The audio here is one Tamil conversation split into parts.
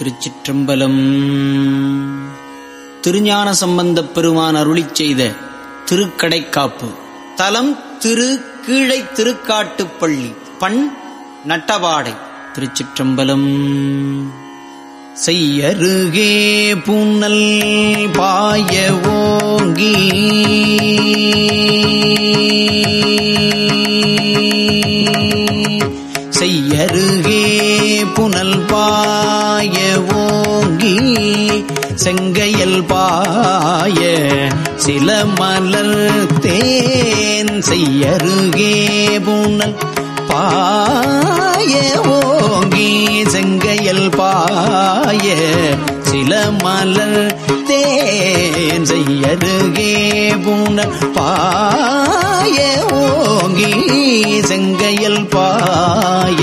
திருச்சிற்றம்பலம். திருஞான சம்பந்தப் பெருமான் அருளி செய்த திருக்கடைக்காப்பு. தலம் திரு கீழை திருக்காட்டுப்பள்ளி பண் நட்டபாடை திருச்சிற்றம்பலம். செய்யருகே பூனல் பாய ஓங்கி. செய்யருகே புனல் பாய ஓங்கி செங்கையல் பாய சில மலர் தேன் செய்யருகே புனல் பாய ஓங்கி செங்கையல் பாய சில மலர் தேன் செய்யருகே பூன பாய? ஓங்கி செங்கையில் பாய.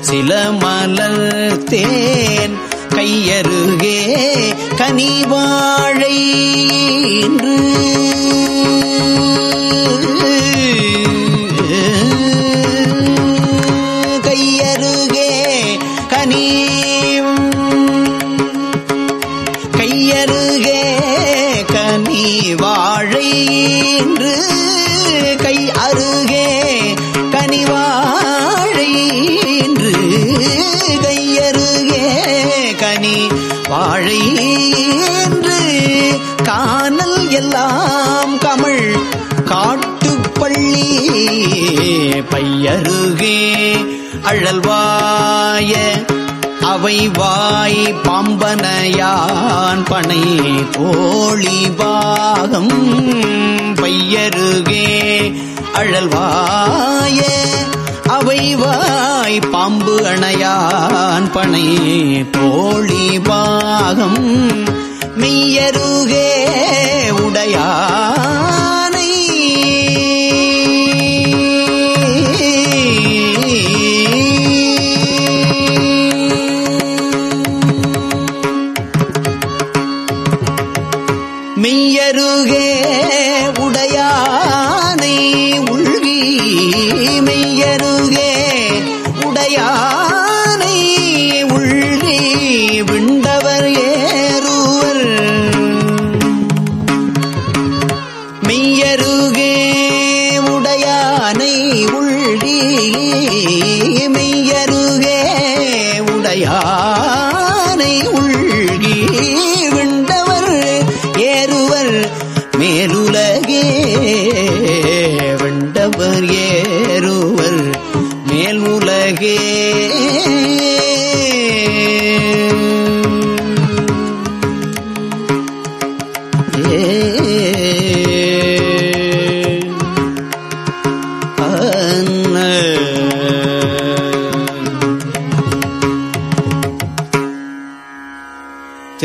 சில மலர் தேன் கையருகே கனிவாழை இன்று கனிவாழை வாழைன்று கை அருகே கனிவாழை வாழைன்று கையருகே கனி வாழை வாழைன்று காணல் எல்லாம் கமிழ் காட்டுப்பள்ளி பையருகே அழல்வாய அவை வாய் பாம்பனையான் பனை கோழி பாகம் பையருகே அழல்வாய. அவை வாய் பாம்பு அணையான் பனை கோழி பாகம் மெய்யருகே உடையான்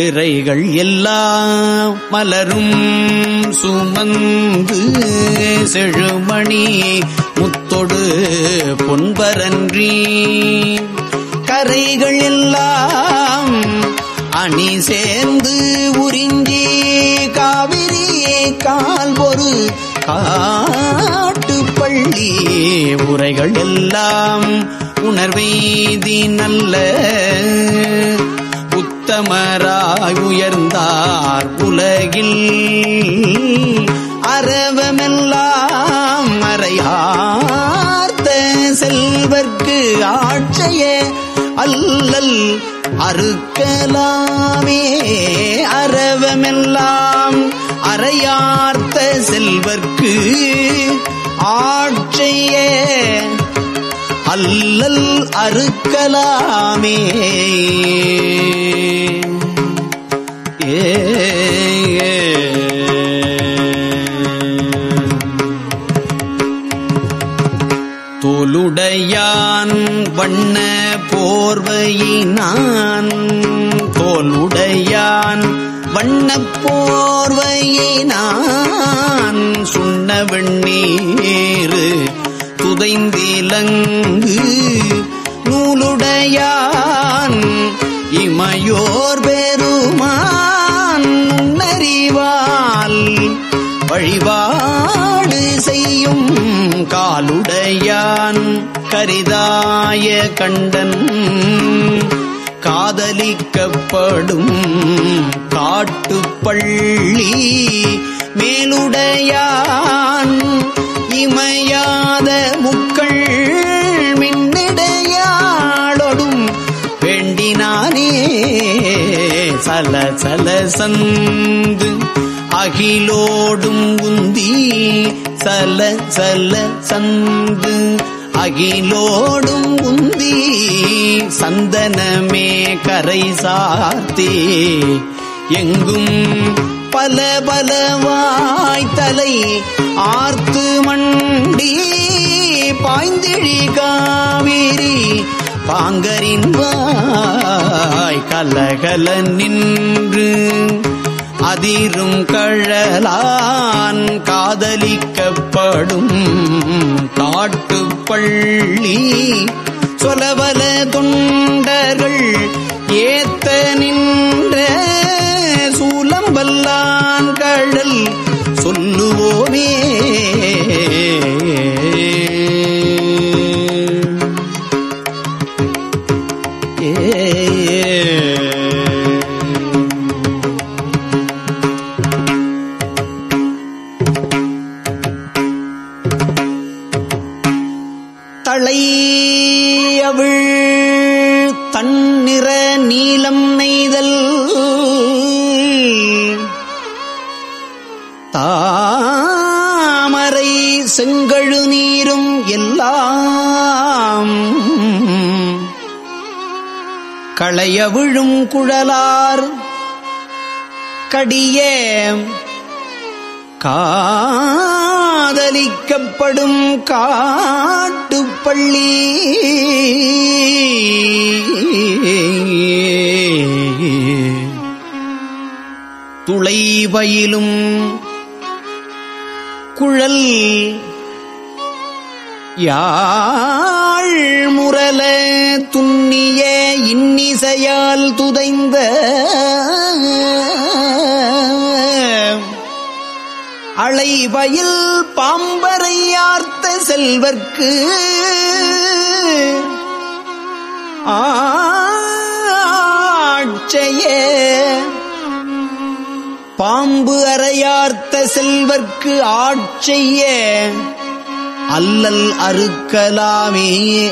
திரைகள் எல்லாம் மலரும் சுமந்து செழுமணி முத்தொடு பொன்பரன்றி. கரைகள் எல்லாம் அணி சேர்ந்து உறிஞ்சி காவிரி கால் ஒரு காட்டுப்பள்ளி உரைகள் எல்லாம் உணர்வெய்தி நல்ல உத்தமராய் உயர்ந்தார் உலகில். அறவமெல்லாம் மறையார்த்த செல்வர்க்கு ஆட்சைய அல்லல் அறுக்கலாமே. அறவமெல்லாம் அறையார்த்த செல்வர்க்கு ஆட்சையே. அல்லல் அறுக்கலாமே. ஏ தோலுடையான் வண்ண போர்வையினான். தோலுடையான் வண்ண போர்வையினான். சுண்ண வெண்ணீர் புதைந்திலங்கு நூலுடையான் இமையோர் பெருமான் நறிவால் வழிபாடு செய்யும் காலுடையான் கரிதாய கண்டன் காதலிக்கப்படும் காட்டுப்பள்ளி மேலுடையான் இமையாத முக்கள் மின்னிடையாளொடும் வேண்டினானே சல சல சந்து. அகிலோடும் உந்தி சல சல சந்து. அகிலோடும் உந்தி சந்தனமே கரை சாத்தே. எங்கும் பல பலவாய் தலை ஆர்த்து பாங்கரின் கலகல நின்று அதிரும் கழலான் காதலிக்கப்படும் காட்டுப்பள்ளி சொலவல தொண்டர்கள் தளையவிழ் தன்னிற நீலம் நெய்தல். தாமரை செங்கழு நீரும் எல்லாம் களைய விழும் குழலார் கடிய காதலிக்கப்படும் காட்டு காட்டுப்பள்ளி துளைவயிலும் குழல் யாழ் முரல துண்ணிய இன்னிசையால் துதைந்த அளைவயில் பாம்பரையார்த்த செல்வர்க்கு. ஆட்சையே. பாம்பு அறையார்த்த செல்வர்க்கு ஆட்செய்ய அல்லல் அறுக்கலாமே.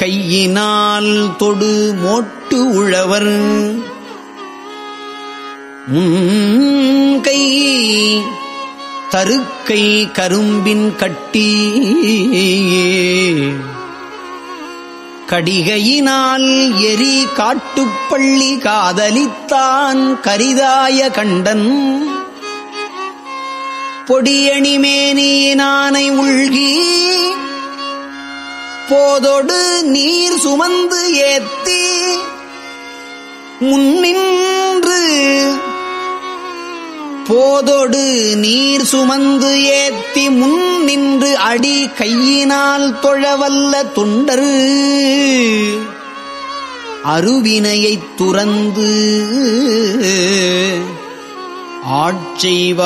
கையினால் தொடு மோட்டு உழவர். கை தருக்கை கரும்பின் கட்டி கடிகையினால் எரி காட்டுப்பள்ளி காதலித்தான் கரிதாய கண்டன். பொடியணிமேனியினானை உள்கி போதொடு நீர் சுமந்து ஏத்தி முன்னின்று போதொடு நீர் சுமந்து ஏத்தி முன் நின்று அடி கையினால் தொழவல்ல தொண்டரு அருவினையைத் துறந்து ஆட்செய்வாரே.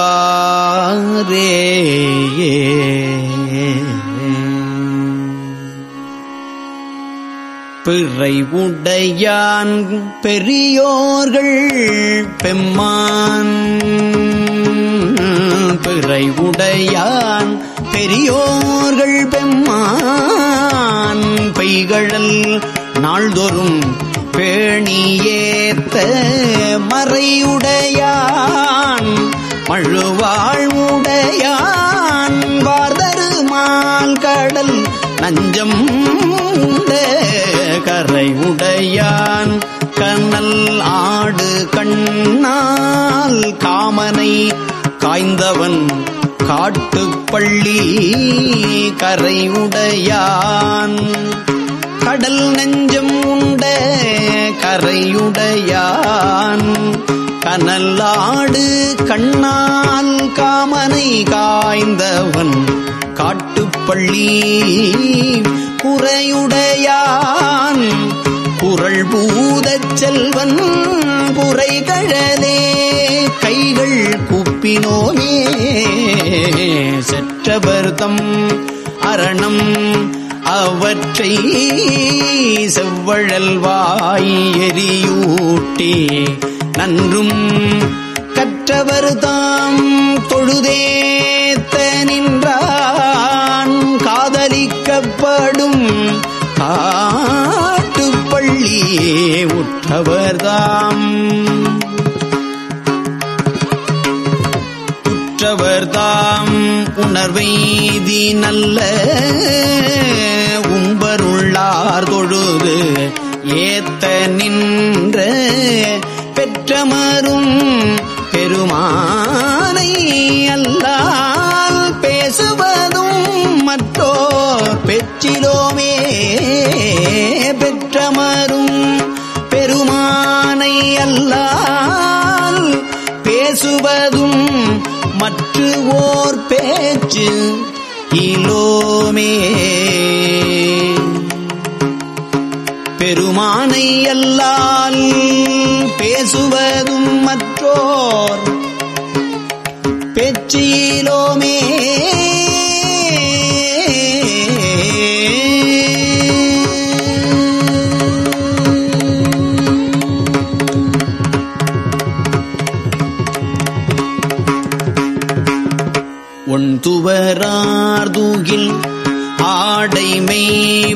பிறை உடையான் பெரியோர்கள் பெம்மான். பிறை உடையான் பெரியோர்கள் பெம்மான். பெய்கழல் நாள்தோறும் பேணியேத்த மறையுடையான். மழுவாழ்வுடையான் வார்தருமால் கடல் நஞ்சம் உண்ட கரை உடையான் கண்ணல் ஆடு கண்ணால் காமனை காய்ந்தவன் காட்டுப்பள்ளி கரை உடையான். கடல் நெஞ்சம் உண்ட கரையுடையான் கனல்லாடு கண்ணால் காமனை காய்ந்தவன் காட்டுப்பள்ளி குறையுடையான். புரள் பூதச் செல்வன் குறை செவ்வழலே கைகள் குப்பினோமே செற்றபர்தம் அரணம் அவற்றை செவ்வழல் வாய் எரியூட்டி நன்றும் கற்றவர் தாம் உணர்வைதி நல்ல உம்பருள்ளார் தொழுது ஏத்த நின்ற பெற்றமரும் பெருமானை அல்லால் பேசுவதும் மற்றோர் பெற்றிலோமே. இலோமே. பெருமானை அல்லால் பேசுவதும் மற்றோர் பெற்றிலோமே ஒன்துவரார்தூகில் ஆடைமை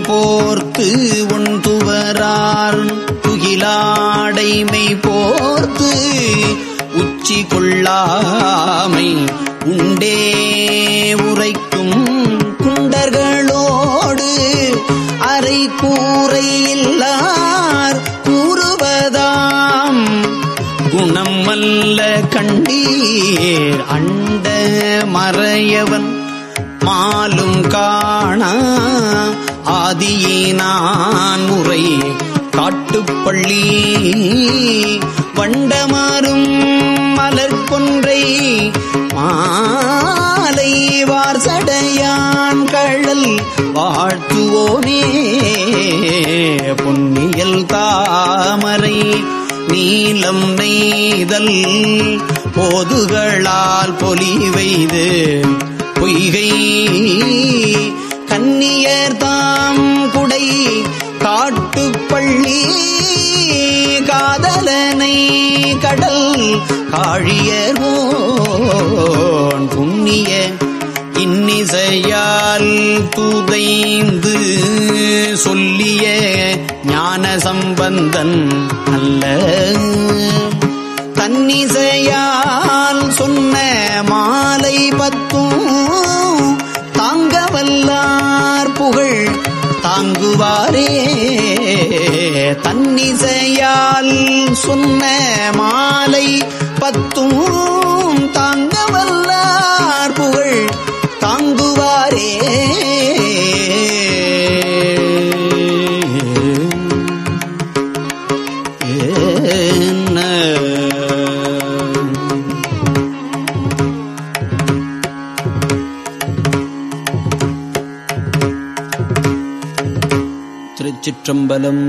போர்த்து ஒன்துவரார் துகிலாடைமை போர்த்து உச்சி கொள்ளாமை உண்டே உரைக்கும் குண்டர்களோடு அரை கூரை இல்லார் கூறுவதாம். குணம் அல்ல கண்டீர் அண்ட மறையவன் மாலும் காணா. ஆதியினான் முறை காட்டுப்பள்ளி. வண்டமாறும் மலர்கொன்றை மாலை வார்சடையான் கழல் வாழ்த்துவோமே பொன்னியல் தாமரை நீலம் நெய்தல் போதுகளால் பொலி வைது பொய்கை. கன்னியர் தாம் குடை காட்டுப்பள்ளி காதலனை கடல் காழியர்கோன் புண்ணிய இன்னிசையால் தூதைந்து சொல்லிய ஞான சம்பந்தன் அல்ல. தன்னிசையால் சொன்ன மாலை பத்தும் தாங்க வல்லார் புகழ் தாங்குவாரே. தன்னிசையால் சொன்ன மாலை பத்தும் தாங்க திருச்சிற்றம்பலம்